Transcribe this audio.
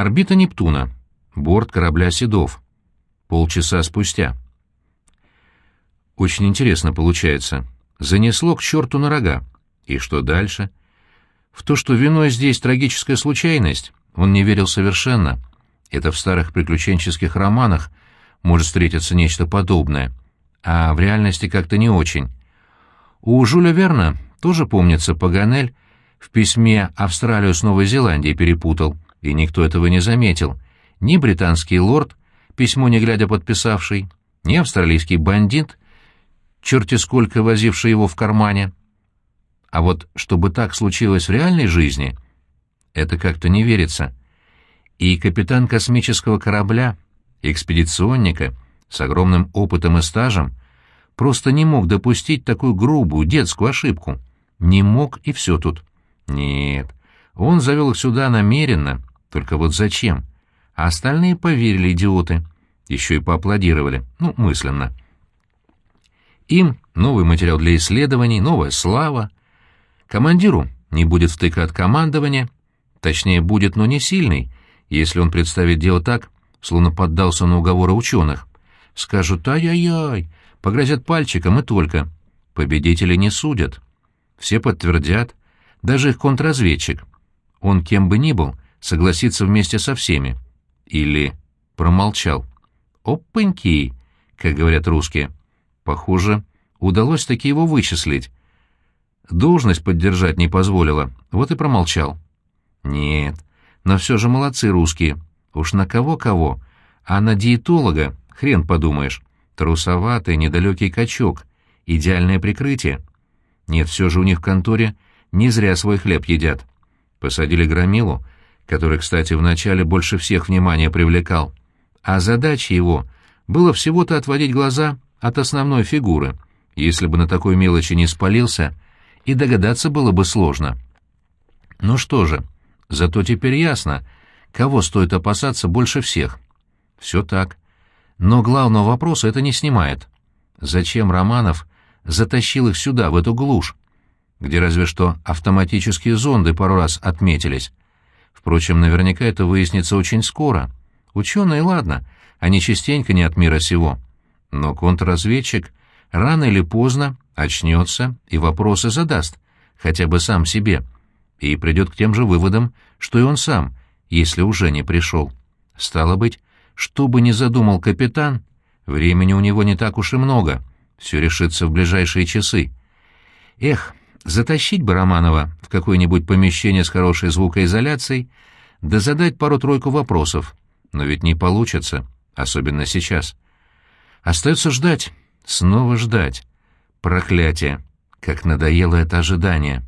Орбита Нептуна. Борт корабля «Седов». Полчаса спустя. Очень интересно получается. Занесло к черту на рога. И что дальше? В то, что виной здесь трагическая случайность, он не верил совершенно. Это в старых приключенческих романах может встретиться нечто подобное, а в реальности как-то не очень. У Жюля Верна тоже, помнится, Паганель в письме Австралию с Новой Зеландией перепутал, и никто этого не заметил. Ни британский лорд, письмо не глядя подписавший, ни австралийский бандит, черти сколько возивший его в кармане. А вот чтобы так случилось в реальной жизни, это как-то не верится. И капитан космического корабля, экспедиционника, с огромным опытом и стажем, просто не мог допустить такую грубую детскую ошибку. Не мог, и все тут. Нет, он завел их сюда намеренно, только вот зачем? А остальные поверили, идиоты. Еще и поаплодировали, ну, мысленно. Им новый материал для исследований, новая слава. Командиру не будет втыка от командования, точнее, будет, но не сильный, если он представит дело так, словно поддался на уговоры ученых. Скажут «ай-яй-яй», погрозят пальчиком и только. Победители не судят. Все подтвердят, даже их контрразведчик. Он кем бы ни был, согласится вместе со всеми. Или промолчал. «Опаньки», как говорят русские. Похоже, удалось таки его вычислить. Должность поддержать не позволила, вот и промолчал. Нет, но все же молодцы русские. Уж на кого-кого, а на диетолога, хрен подумаешь. Трусоватый, недалекий качок. Идеальное прикрытие. Нет, все же у них в конторе не зря свой хлеб едят. Посадили громилу, который, кстати, вначале больше всех внимания привлекал. А задача его было всего-то отводить глаза от основной фигуры. Если бы на такой мелочи не спалился, и догадаться было бы сложно. Ну что же, зато теперь ясно, кого стоит опасаться больше всех. Все так. Но главного вопроса это не снимает. Зачем Романов затащил их сюда, в эту глушь, где разве что автоматические зонды пару раз отметились? Впрочем, наверняка это выяснится очень скоро. Ученые, ладно, они частенько не от мира сего. Но контрразведчик рано или поздно очнется и вопросы задаст, хотя бы сам себе, и придет к тем же выводам, что и он сам, если уже не пришел. Стало быть, что бы ни задумал капитан, времени у него не так уж и много, все решится в ближайшие часы. Эх, затащить бы Романова в какое-нибудь помещение с хорошей звукоизоляцией, да задать пару-тройку вопросов. Но ведь не получится, особенно сейчас. Остается ждать, снова ждать. Проклятие! Как надоело это ожидание!